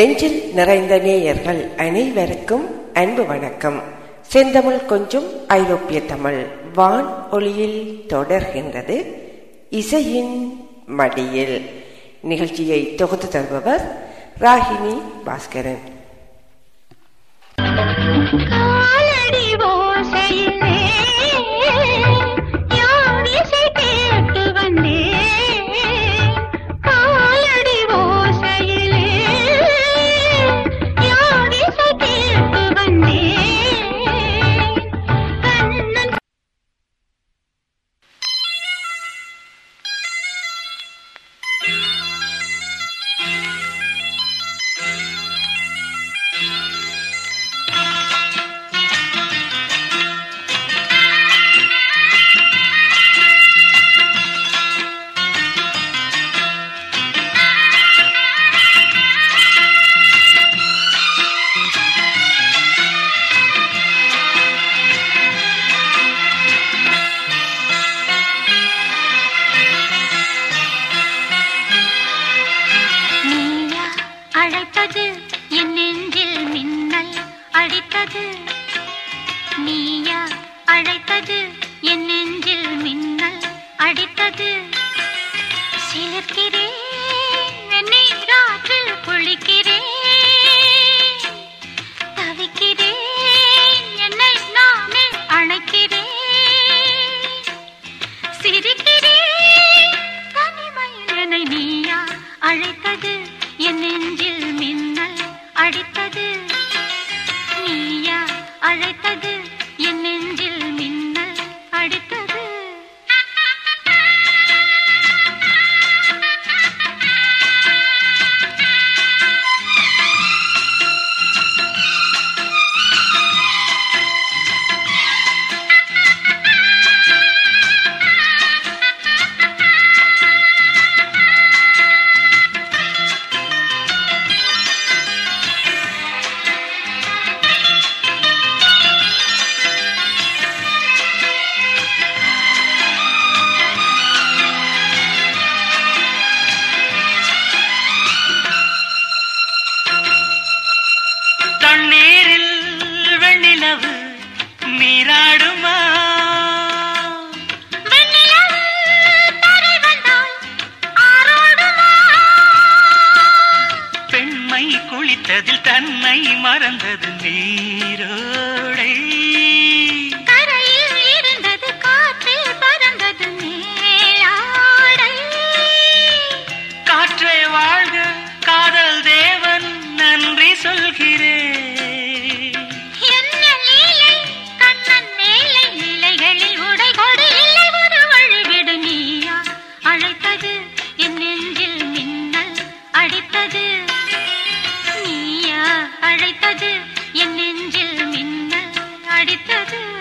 நெஞ்சில் நிறைந்த நேயர்கள் அனைவருக்கும் அன்பு வணக்கம். செந்தமிழ் கொஞ்சம் ஐரோப்பிய தமிழ். வான் ஒளியில் தொடர்கின்றது இசையின் மடியில். நிகழ்ச்சியை தொகுத்து தருபவர் ராகினி பாஸ்கரன். காலடி ஓசையிலே குளித்ததில் தன்னை மறந்தது நீரோ? அடித்தது என் நெஞ்சில் மின்னல் அடித்தது.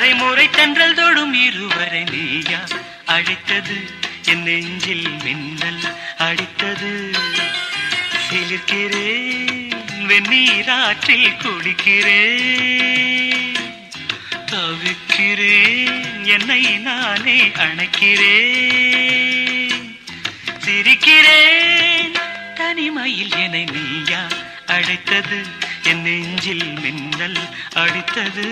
இதில் முறை தென்றல் தொடும் இருவரை நீயா? அழைத்தது என் நெஞ்சில் மின்னல் அடித்தது சிலிர்க்கிறேன் வெந்நீராற்றில் குளிக்கிறேன். தவிக்கிறேன் என்னை நானே அணைக்கிறேன். சிரிக்கிறேன் தனிமையில் என்னை நீயா? அழைத்தது என் நெஞ்சில் மின்னல் அடித்தது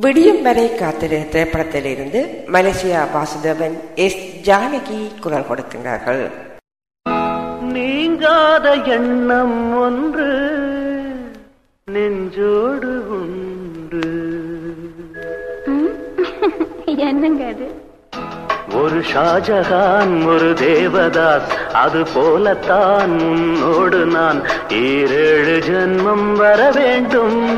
விடியும் வரை காத்திரு திரைப்படத்திலிருந்து மலேசியா வாசுதேவன் எஸ் ஜானகி குரல் கொடுக்கின்றார்கள். நீங்காத எண்ணம் ஒன்று நெஞ்சோடு உண்டு. என்னங்க அது? ஒரு ஷாஜகான் ஒரு தேவதாஸ் அது போலத்தான் உன்னோடு நான். ஈரேழு ஜென்மம் வர வேண்டும்.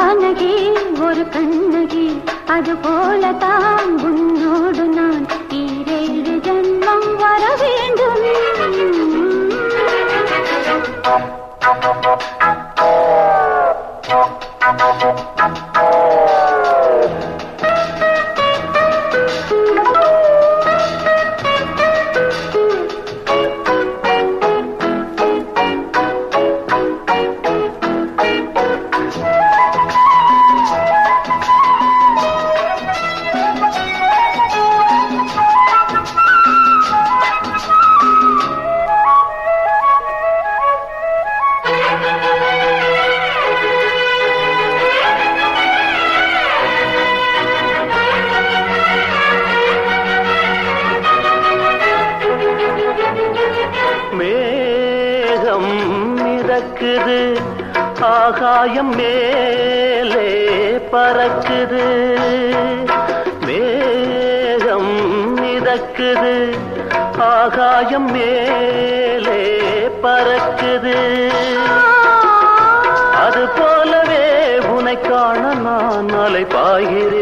ஜானகி ஒரு கண்ணகி அது போலதான் உன்னோடு நான் ஈரேழு ஜன்மம் வர வேண்டும். மேகம் ஆகாயம் மேலே பறக்குது. அது போலவே உனை காண நான் அலை பாய்கிறேன்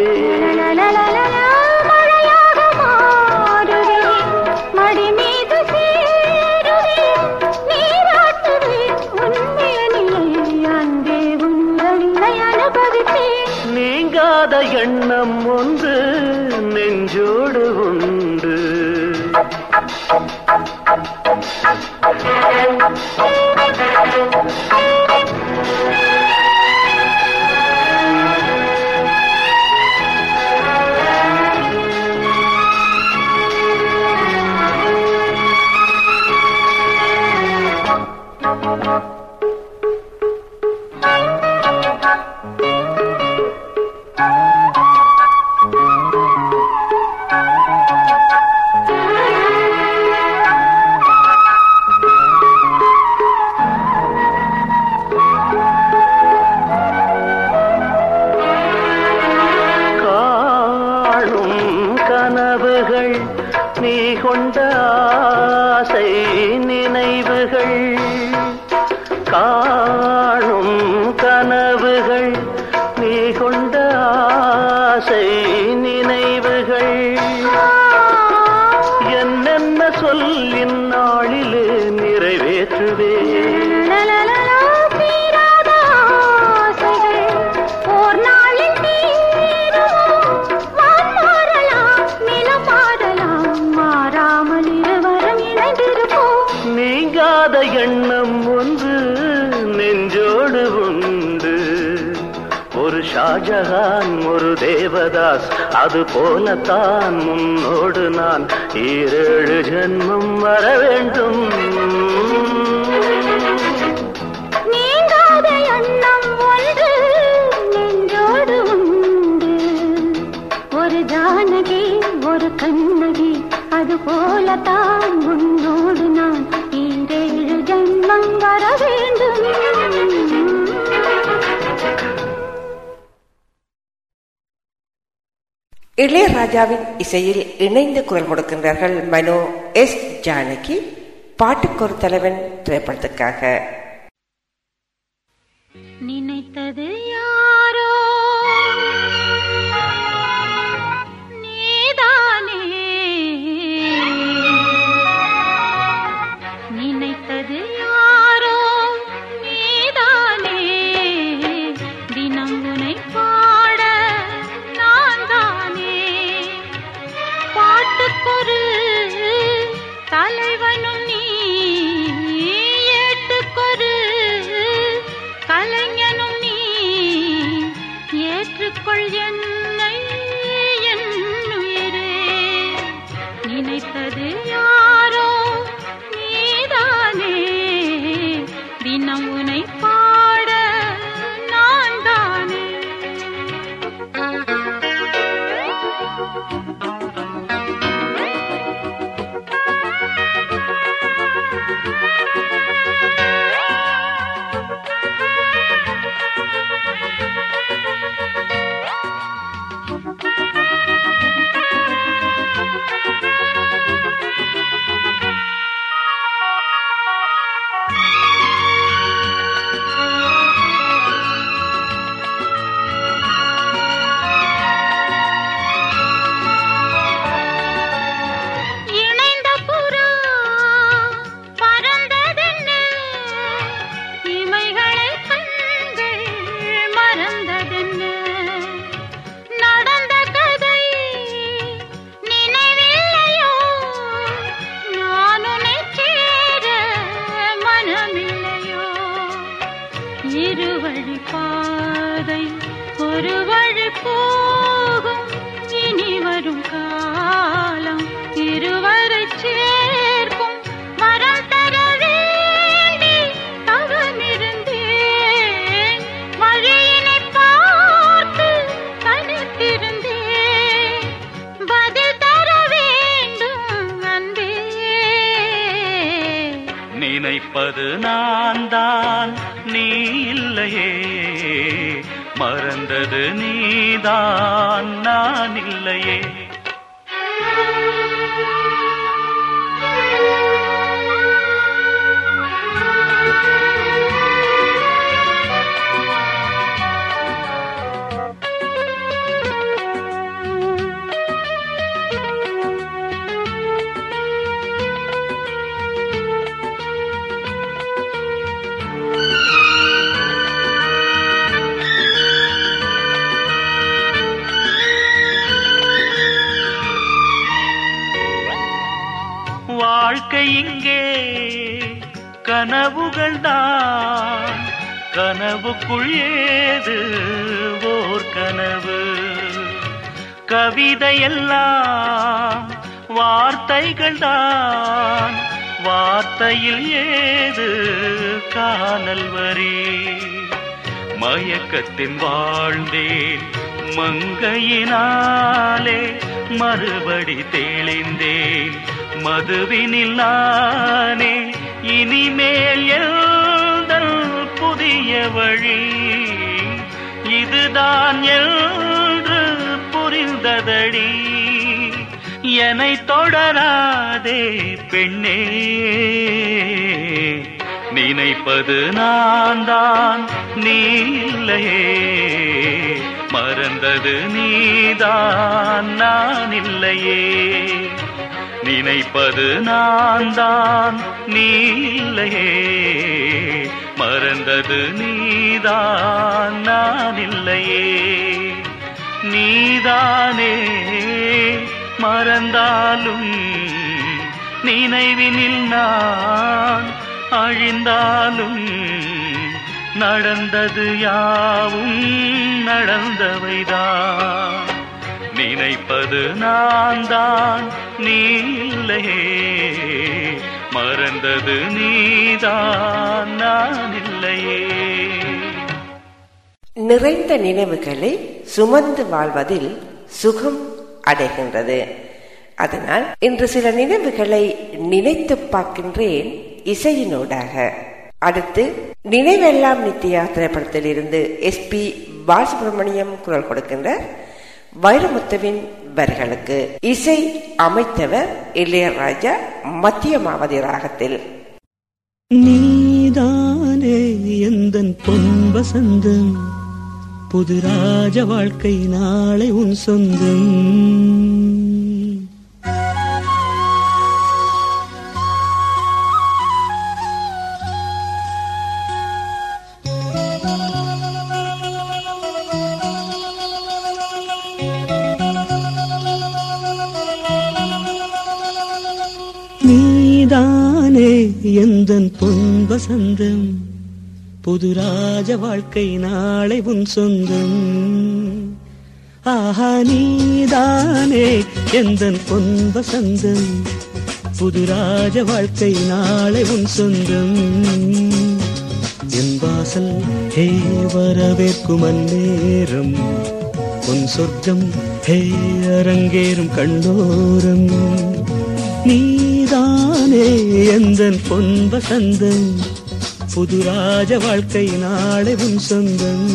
அது போலத்தான் முன்னோடு நான் ஈரேழு ஜென்மம் வர வேண்டும். இளையராஜாவின் இசையில் இணைந்து குரல் கொடுக்கின்றார்கள் மனோ எஸ் ஜானகி பாட்டுக்கொரு தலைவன் திரைப்படத்துக்காக. நினைத்தது நினைப்பது நான் தான் நீ இல்லையே. மறந்தது நீதான் நான் கனவுகள் தான் கனவுக்குள் ஏது? ஓர் கனவு. கவிதையெல்லாம் வார்த்தைகள் தான் வார்த்தையில் ஏது? காணல் வரி. மயக்கத்தின் வாழ்ந்தேன் மங்கையினாலே மறுபடி தெளிந்தேன். மதுவினில் நானே இனிமேல் எழுதல் புதிய வழி. இதுதான் என்று புரிந்ததடி. என்னை தொடராதே பெண்ணே. நினைப்பது நான் தான் நீ இல்லையே மறந்தது நீதான் நான் இல்லையே நினைப்பது நான் தான் நீ மறந்தது நீதான். நான் இல்லையே நீதானே. மறந்தாலும் நினைவினில் நான் அழிந்தாலும் நடந்தது யாவும் நடந்தவைதான். நினைப்பது நான் தான் நீ மறந்தது நீதான். நான் இல்லையே நிறைந்த நினைவுகளை சுமந்து வாழ்வதில் சுகம் அடைகின்றது. அதனால் இன்று சில நினைவுகளை நினைத்து பார்க்கின்றேன் இசையினூடாக. அடுத்து நினைவெல்லாம் நித்யா திரைப்படத்தில் இருந்து எஸ் பி பாலசுப்ரமணியம் குரல் கொடுக்கின்றார். வைரமுத்துவின் வரிகளுக்கு. இசை அமைத்தவர் இளையராஜா மத்தியமாவதி ராகத்தில். நீதானே எந்தன் பொன் புது ராஜ வாழ்க்கை நாளை உன் சொந்தம். எந்தன் பொன் வசந்தம் புது ராஜ வாழ்க்கை நாளை உன் சொந்தம். ஆஹா நீதானே எந்தன் பொன் வசந்தம் புது ராஜ வாழ்க்கை நாளை உன் சொந்தம். என் வாசல் ஹே வரவேற்கும் அந்நேரம். உன் சொர்க்கம் ஹே அரங்கேறும் கண்டோரம் நீதான் நானே எந்தன் பொன் வசந்தன் புது ராஜ வாழ்க்கை நாளை உன் சொந்தன்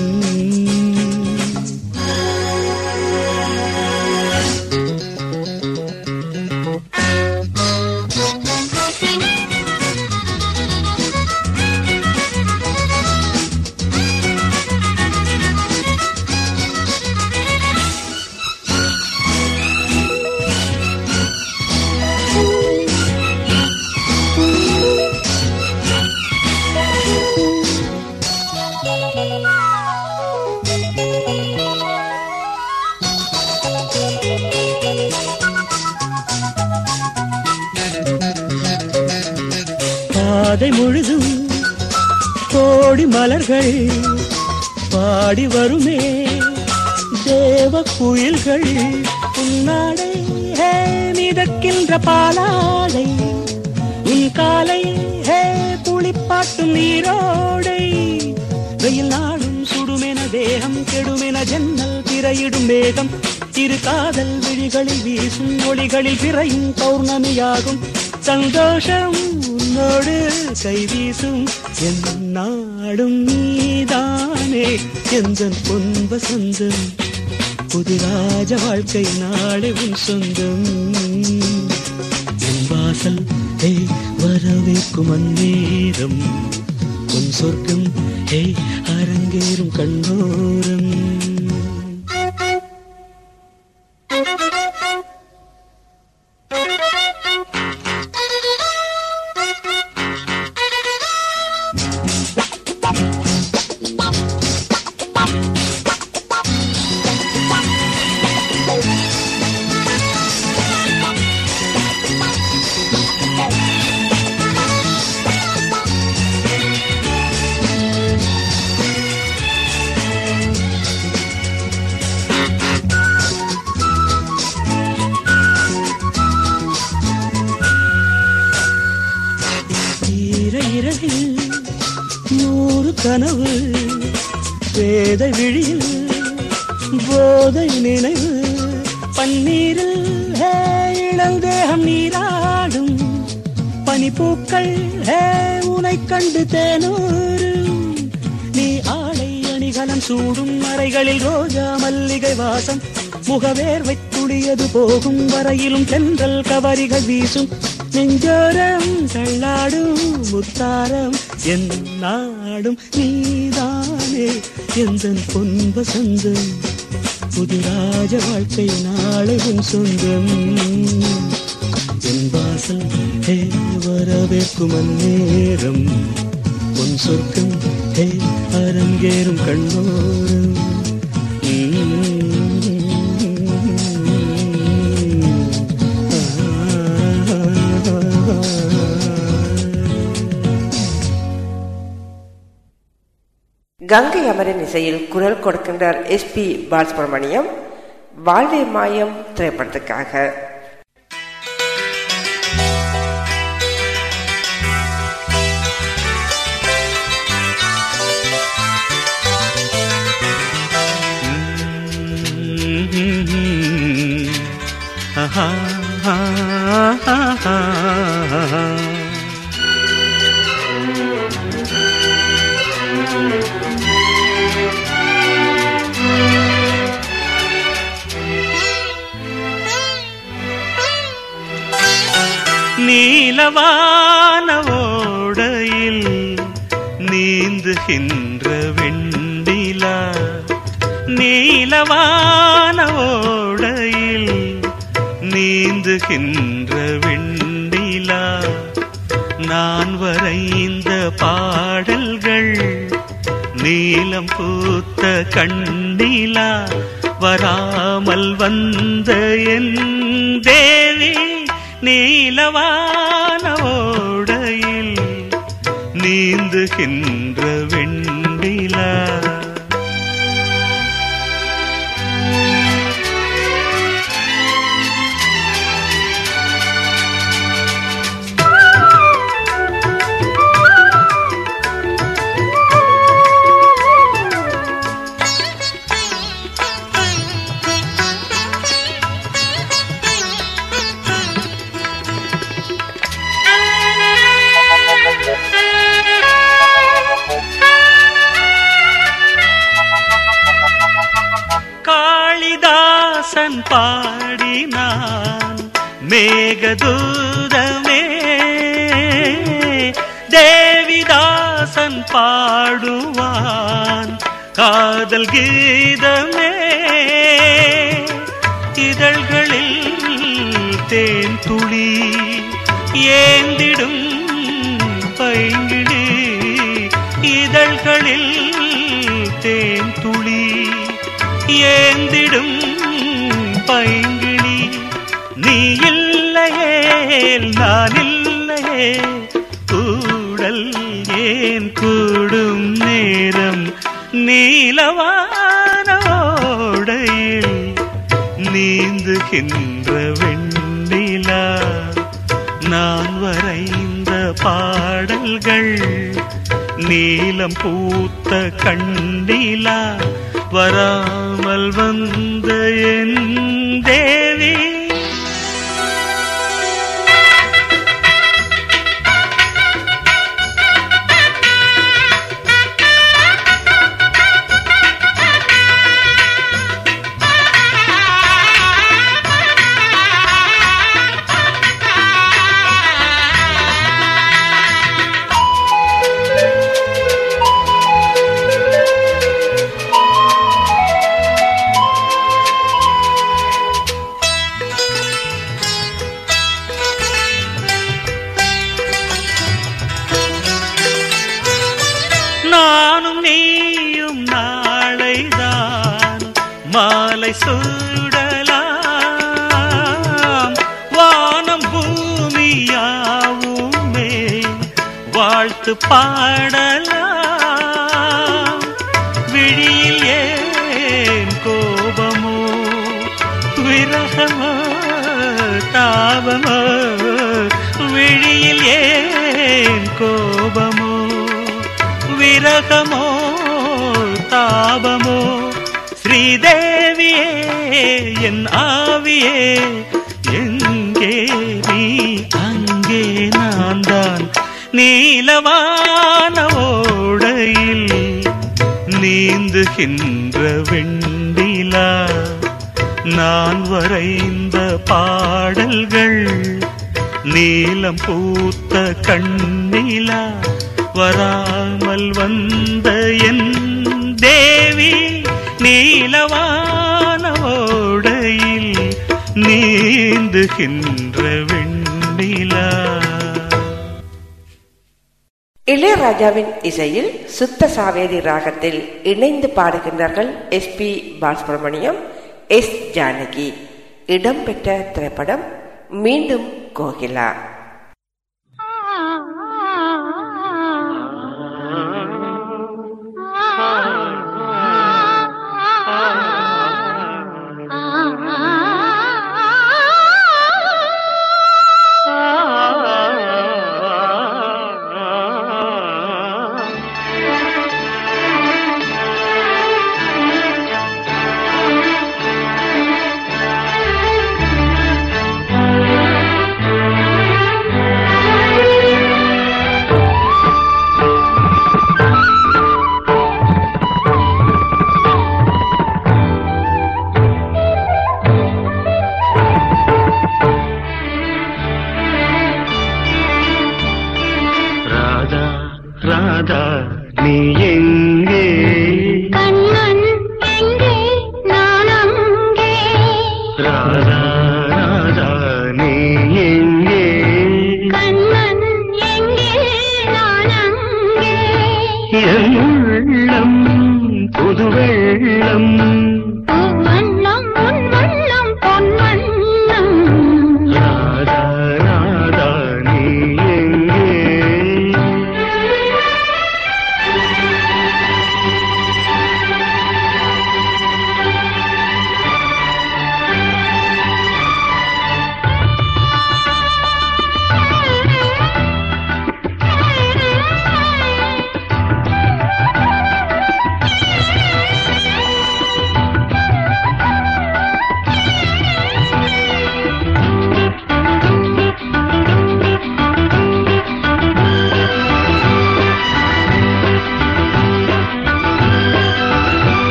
கோடி மலர்கள் பாடி வருமே. தேவ குயில்கள் உன்னாடை. ஹே மிதக்கின்ற பாலாடை. உன் காலை ஹே புளிப்பாட்டும் நீரோடை. வெயில் நாடும் சுடுமென தேகம் கெடுமென ஜன்னல் திரையிடும் வேகம் இரு காதல் விழிகளில் வீசும் ஒளிகளில் பிறையும் பௌர்ணமியாகும். சந்தோஷம் என்னோடு கை வீசும் என் நாடும் நீதானே. எந்தன் பொன்ப சொந்தம் புது ராஜ வாழ்க்கை நாடு உன் சொந்தம். என் வாசல் ஹே வரவேற்கும் அந்நேரம். உன் சொர்க்கம் ஹே அரங்கேறும் கண்ணோரம். பூக்கள் உனை கண்டு தேனூரும் நீ ஆடை அணிகலம் சூடும் அறைகளில் ரோஜா மல்லிகை வாசம். முகவேர்வை துளியது போகும் வரையிலும் தென்றல் கவரிகள் வீசும். நெஞ்சோரம் தள்ளாடும் முத்தாரம் என் நாடும் நீதானே. எந்த பொன்ப சொந்தம் புது ராஜ வாழ்க்கை நாளை உன் சொந்தம். என் வாசல் ஹே வரவேற்கும் அந்நேரம். உன் சொர்க்கம் ஹே அரங்கேறும் கண்ணோரம் கங்கை அமரன் இசையில் குரல் கொடுக்கின்றார் எஸ் பி பாலசுப்ரமணியம். வாழ்வே மாயம் திரைப்படத்துக்காக. நீலவான ஓடையில் நீந்துகின்ற வெண்டிலா நீலவான ஓடையில் நீந்துகின்ற வெண்டிலா நான் வரைந்த பாடல்கள் நீலம் பூத்த கண்ணிலா வராமல் வந்த என் தேவி நீலவான ஓடையில் நீந்துகின்ற வெண்டிலா மேகதூதமே தேவிதாசன் பாடுவான் காதல் கீதமே. இதழ்களில் தேன் துளி ஏந்திடும் பைங்கிழி இதழ்களில் தேன் துளி ஏந்திடும் பைங்கிழி. நீயில் இல்லையே நான் இல்லையே. கூடல் ஏன் கூடும் நேரம்? நீலவானோடையில் நீந்துகின்ற வெண்ணிலா. நான் வரைந்த பாடல்கள் நீலம் பூத்த கண்ணிலா. வராமல் வந்த என் ஆவியே என் ஆவியே எங்கே நீ? அங்கே நான் தான் நீலவான ஓடையில் நீந்துகின்ற வெண்டிலா நான் வரைந்த பாடல்கள் நீலம் பூத்த கண்ணிலா. வராமல் வந்த என் தேவி நீலவானவோடையில் நீந்துகின்ற வெண்ணிலா. இளையராஜாவின் இசையில் சுத்த சாவேரி ராகத்தில் இணைந்து பாடுகின்றார்கள் S P Balasubrahmanyam S Janaki. இடம்பெற்ற திரைப்படம் மீண்டும் கோகிலா. என் உள்ளம் புது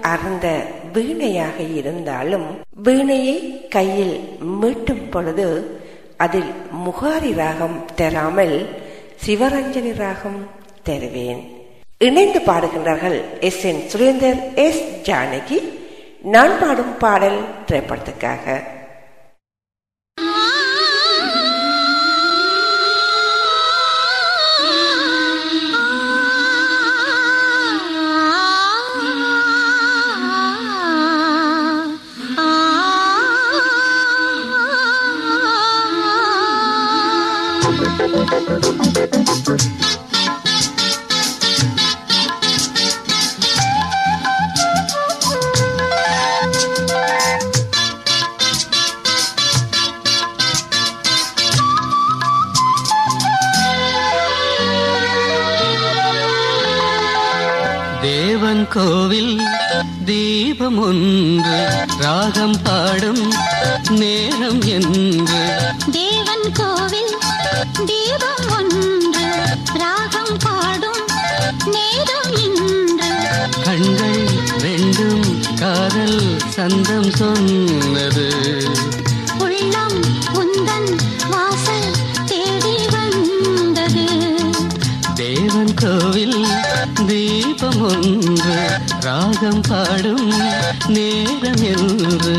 அறந்த வீணையாக இருந்தாலும் வீணையை கையில் மீட்டும் பொழுது அதில் முகாரி ராகம் தராமல் சிவரஞ்சனி ராகம் தருவேன். இணைந்து பாடுகின்றார்கள் S. N. Surendar S. Janaki. நான் பாடும் பாடல் திரைப்படத்துக்காக. தேவன் கோவில் தீபம் ஒன்று ராகம் பாடும் நேரம் என்று தேவன் கோவில் தீபம் காதல் சந்தம் சொன்னது. உள்ளம் உந்தன் வாசல் தேடி வந்தது. தேவன் கோவில் தீபம் ஒன்று ராகம் பாடும் நேரம் என்று.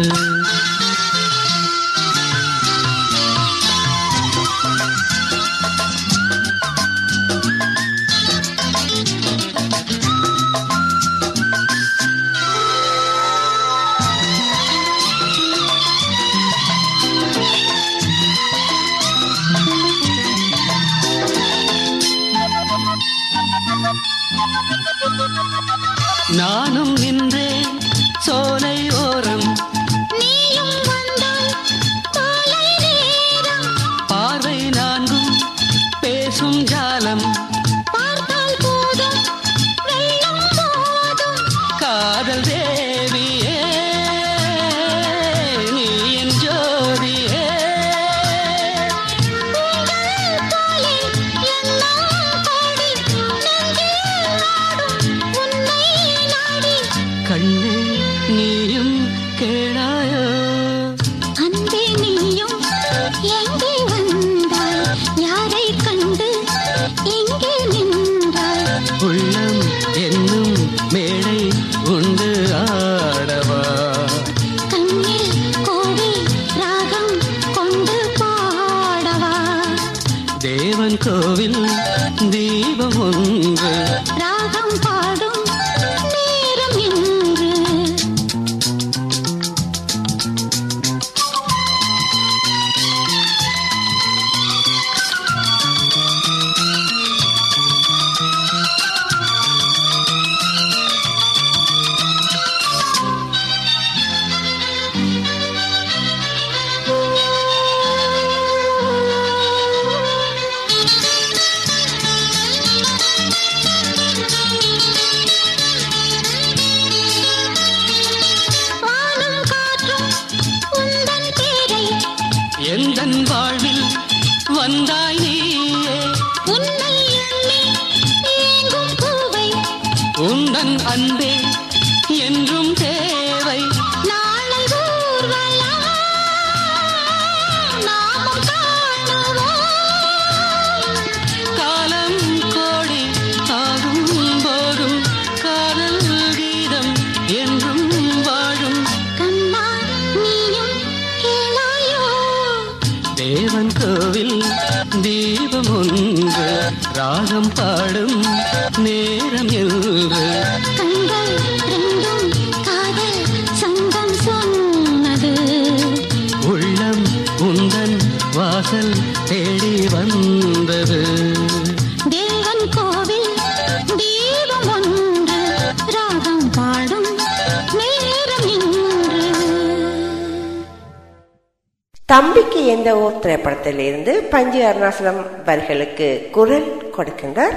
தம்பிக்கு எந்த ஊர் திரைப்படத்திலிருந்து பஞ்சு அருணாசலம் வரிகளுக்கு குரல் கொடுக்கின்றார்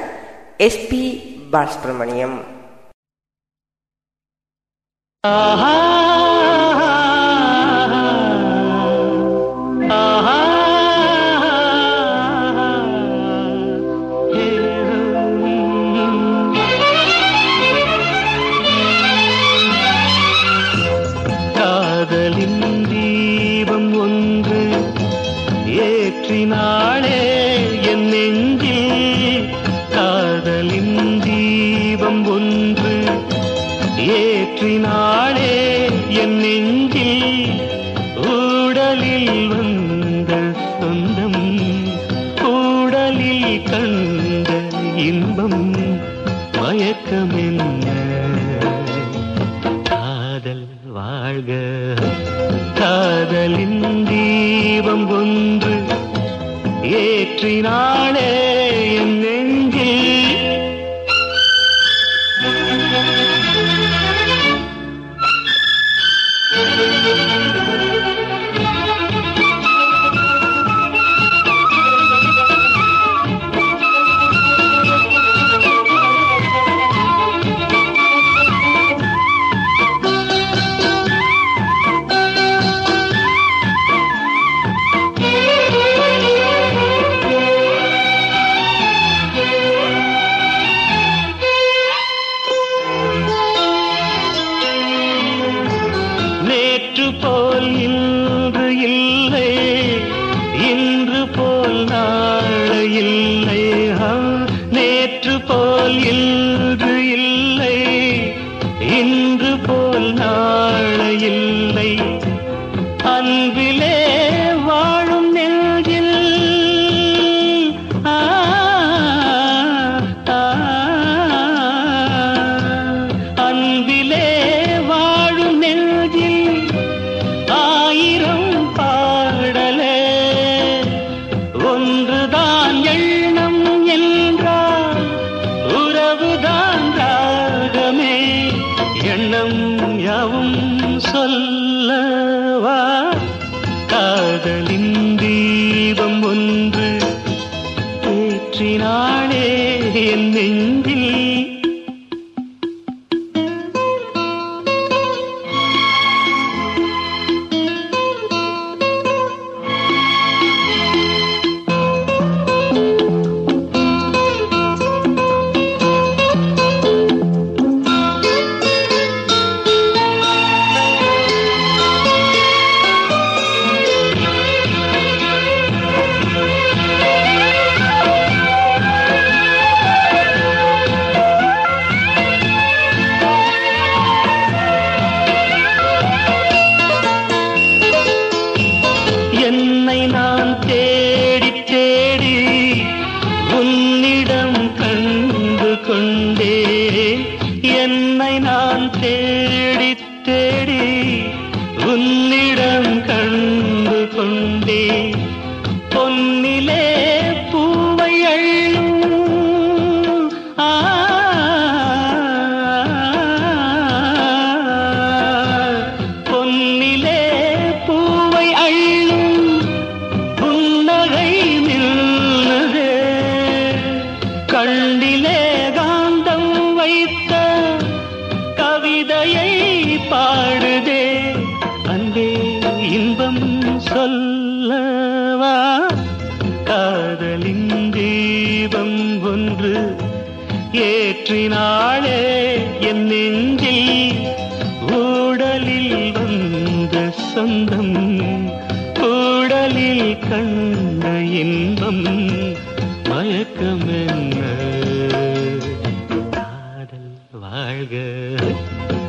எஸ்பி பாலசுப்ரமணியம். ஆஹா! ஏற்றினாளே சொந்தம் கூடலில் கண்ட இன்பம் மயக்கம் என்ன காதல் வாழ்க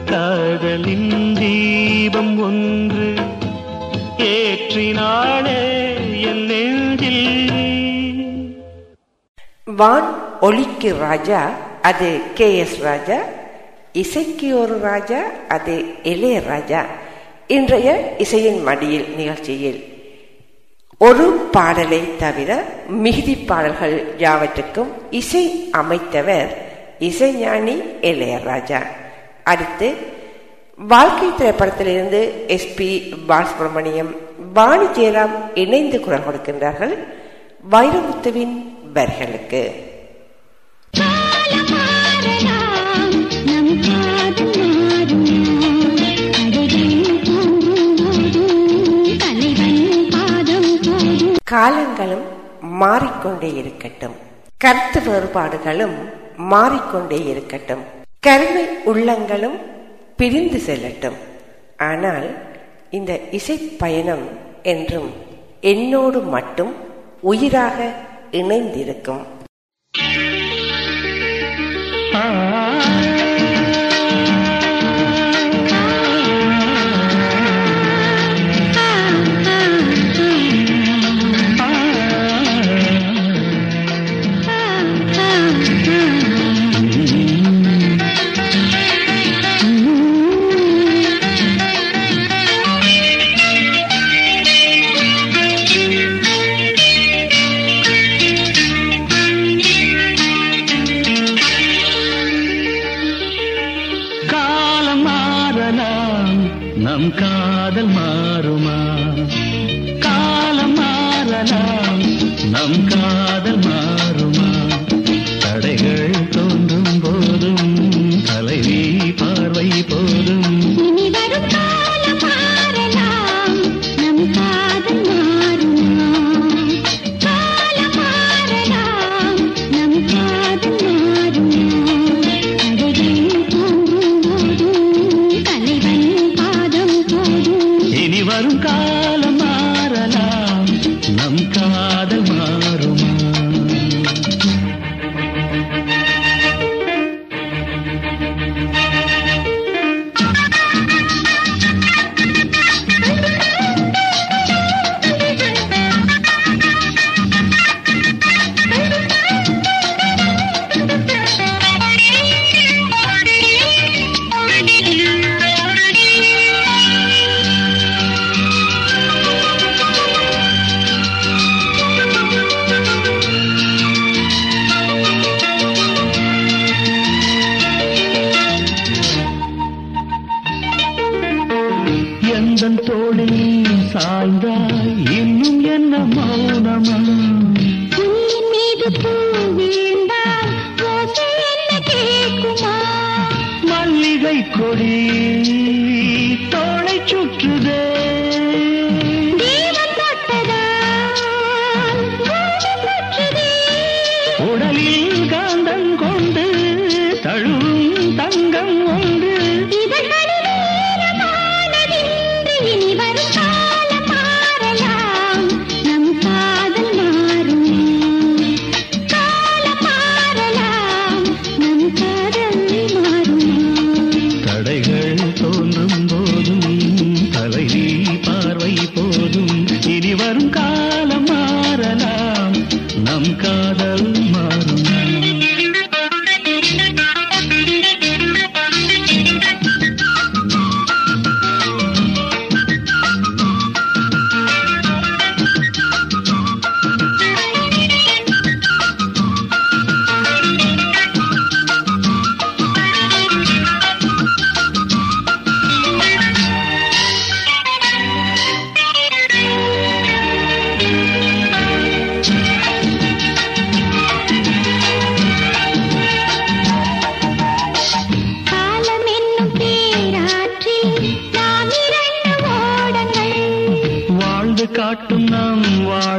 காதலின் தீபம் ஒன்று ஏற்றினாளே என் நெஞ்சில். வான் ஒளிக்கு ராஜா அது கே எஸ் ராஜா. இசைக்கு ஒரு ராஜா அது இளையராஜா இன்றைய இசையின் மடியில் நிகழ்ச்சியில் ஒரு பாடலை தவிர மிகுதி பாடல்கள் யாவற்றுக்கும் இசை அமைத்தவர் இசைஞானி இளையராஜா. அடுத்து வாழ்க்கை திரைப்படத்திலிருந்து எஸ் பி பாலசுப்ரமணியம் வாணி ஜெயராம் இணைந்து குரல் கொடுக்கின்றார்கள் வைரமுத்துவின் வர்களுக்கு காலங்களும் மாறிக்கொண்டே இருக்கட்டும். கருத்து வேறுபாடுகளும் மாறிக்கொண்டே இருக்கட்டும். கருமை உள்ளங்களும் பிரிந்து செல்லட்டும். ஆனால் இந்த இசை பயணம் என்றும் என்னோடு மட்டும் உயிராக இணைந்திருக்கும்.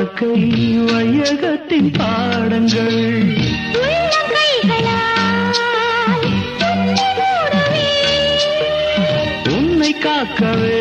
வாழ்க்கை வையக உள்ளத்தின் பாடங்கள். உன்னை காக்கவே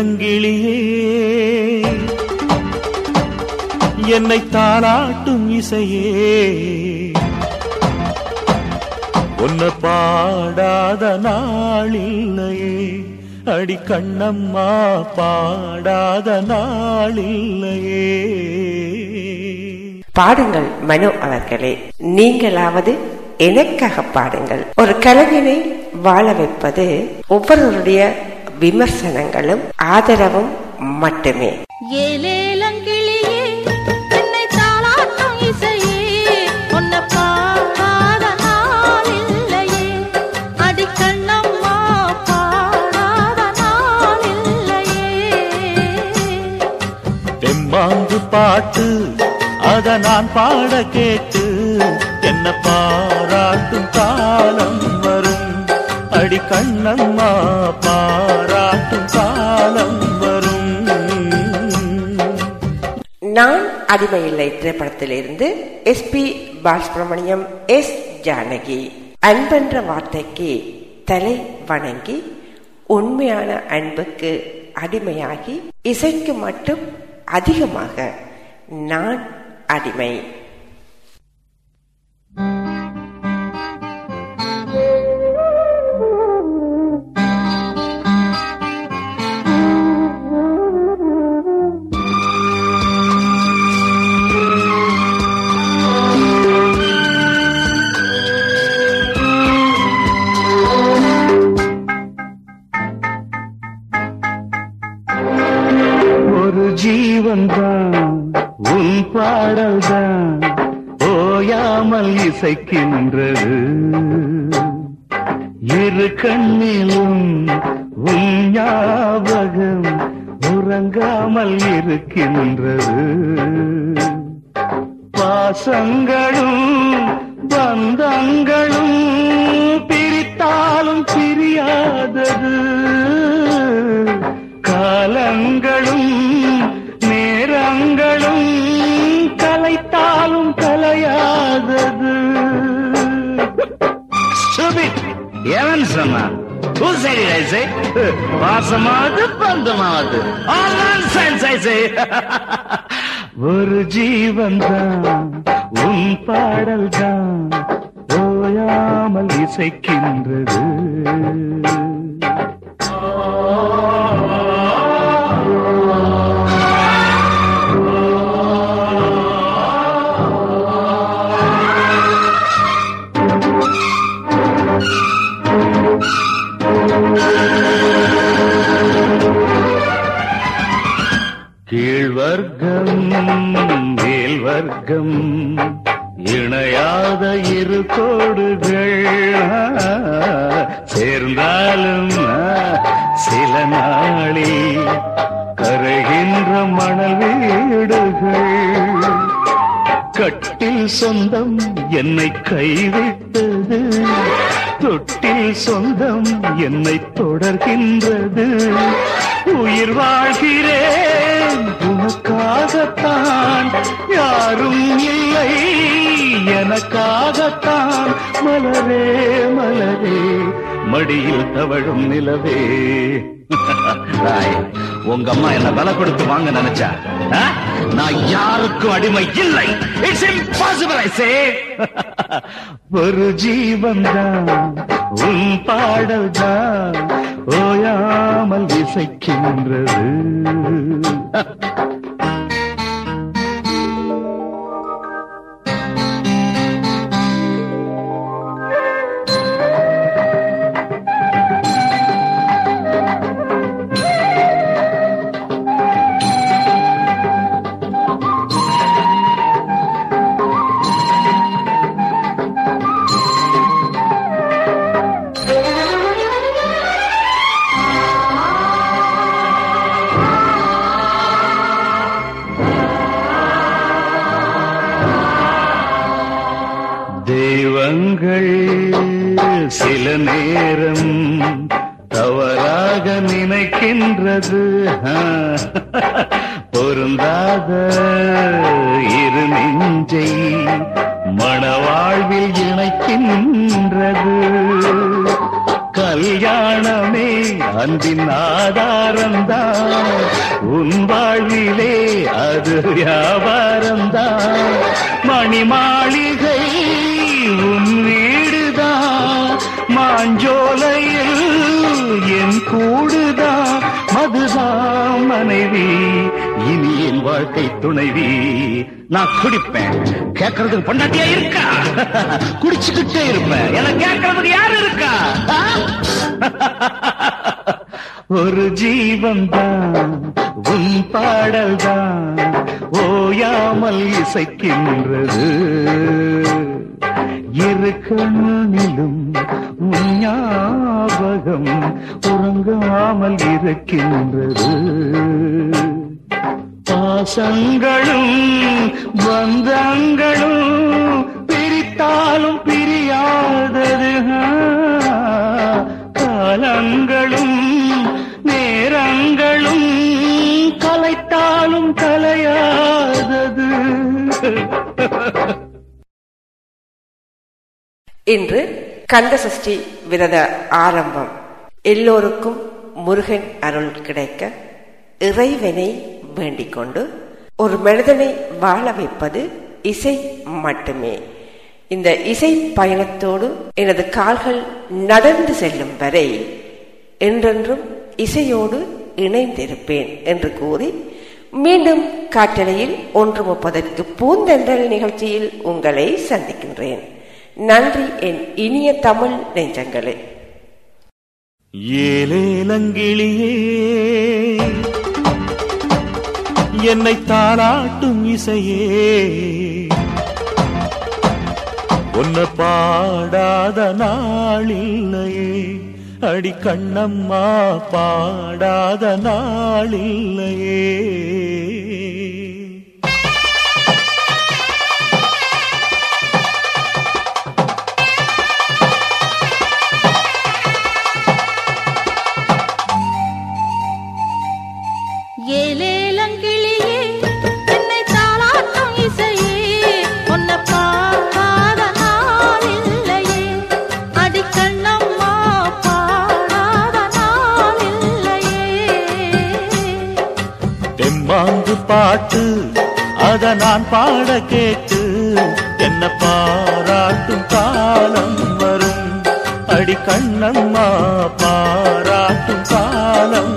ஏலேலங்கிளியே என்னை தாளாட்டும் இசையே. ஒன்ன பாடாத நாளில்லையே. அடி கண்ணம்மா பாடாத நாளில்லையே. பாடுங்கள் மனோ அவர்களே. நீங்களாவது எனக்காக பாடுங்கள். ஒரு கலைஞனை வாழ வைப்பது ஒவ்வொருவருடைய விமர்சனங்களும் ஆதரவும் மட்டுமே. ஏலேலங்கிளியே என்னை தாளாட்டும் இசையே. நாளில்லையே தெம்மாங்கு பாட்டு அத நான் பாட கேட்டு என்ன பாராட்டும் காலம் வரும். அடி கண்ணம்மா பாராட்டும் காலம் வரும். நான் அடிமையில்லை திரைப்படத்திலிருந்து S P Balasubrahmanyam S Janaki. அன்பென்ற வார்த்தைக்கு தலை வணங்கி உண்மையான அன்புக்கு அடிமையாகி இசைக்கு மட்டும் அதிகமாக நான் அடிமை. கால் இசைக்கின்றது. இரு கண்ணிலும் உன் ஞாபகம் உறங்காமல் இருக்கின்றது. பாசங்களும் பந்தங்களும் பிரித்தாலும் பிரியாதது. காலங்கள் எவன் சொன்னான்? Who said it, I பந்தமாவது. All nonsense, ஐசை ஒரு ஜீவன் தான் உன் பாடல் தான் ஓயாமல் இசைக்கின்றது. வர்க்கம் மேல் வர்க்கம் இணையாத இரு கோடுகள். சேர்ந்தாலும் சில நாளி கரைகின்ற மணல் வீடுகள். கட்டில் சொந்தம் என்னை கைவிட்டது. தொட்டில் சொந்தம் என்னை தொடர்கின்றது. உயிர் வாழ்கிறேன் உனக்காகத்தான் யாரும் இல்லை. எனக்காகத்தான் மலரே மலரே. மடியில் தவழும் நிலவே. உங்க அம்மா என்ன பல கொடுத்து வாங்க நினைச்சா? நான் யாருக்கும் அடிமை இல்லை. இட்ஸ் இம்பாசிபிள் ஐ சே ஒரு ஜீவன் தான் உன் பாடல் தான் ஓயாமல் இசைக்கின்றது. பொண்டாட்டியா இருக்கா? குடிச்சுக்கிட்டே இருப்பேன். என கேட்கறதுக்கு யாரு இருக்கா? ஒரு ஜீவன் தான் உன் பாடல் தான் ஓயாமல் இசைக்கின்றது. இரு கண்ணிலும் உன் ஞாபகம் உறங்காமல் இருக்கின்றது. பாசங்களும் காலம் பிரியாதது. காலங்களும் நேரங்களும் கலைத்தாலும் கலையாதது. இன்று கந்தசஷ்டி விரத ஆரம்பம். எல்லோருக்கும் முருகன் அருள் கிடைக்க இறைவனை வேண்டிக் கொண்டு ஒரு மனிதனை வாழ வைப்பது இசை மட்டுமே. இந்த இசை பயணத்தோடு எனது கால்கள் நடந்து செல்லும் வரை என்றென்றும் இசையோடு இணைந்திருப்பேன் என்று கூறி மீண்டும் காற்றலையில் ஒன்று முப்பதற்கு பூந்தென்றல் நிகழ்ச்சியில் உங்களை சந்திக்கின்றேன். நன்றி என் இனிய தமிழ் நெஞ்சங்களே. ஏலேலங்கிளியே என்னை தாளாட்டும் இசையே. ஒன்ன பாடாத நாளில்லையே. அடி கண்ணம்மா பாடாத நாளில்லையே. தெம்மாங்கு பாட்டு. அத நான் பாட கேட்டு என்ன பாராட்டும் காலம் வரும். அடி கண்ணம்மா பாராட்டும் காலம்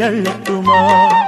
முத்தை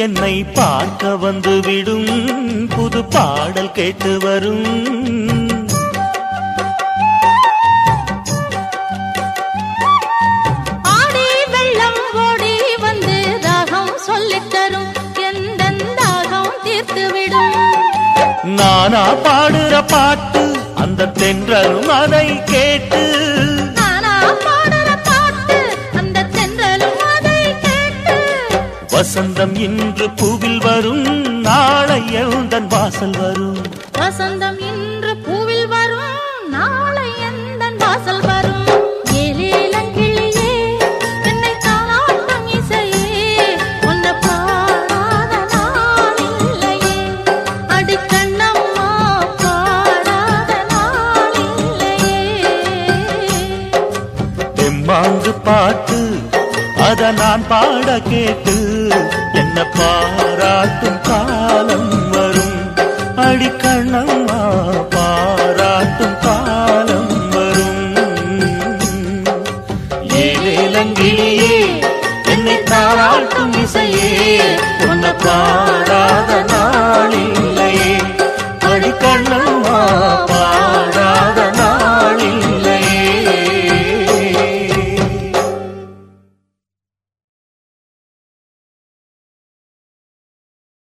என்னை பார்க்க வந்து விடும் புது பாடல் கேட்டு வரும். நானா பாடுற பாட்டு அந்த தென்றலும் அதை கேட்டு வசந்தம் இன்று பூவில் வரும் நாளை எழுந்தன் வாசல் வரும். வசந்தம் இன்று பூவில் வரும் நாளை எந்தன் வாசல் வரும். பாட்டு அத நான் பாட கேட்டு என்ன பாராட்டும் காலம்.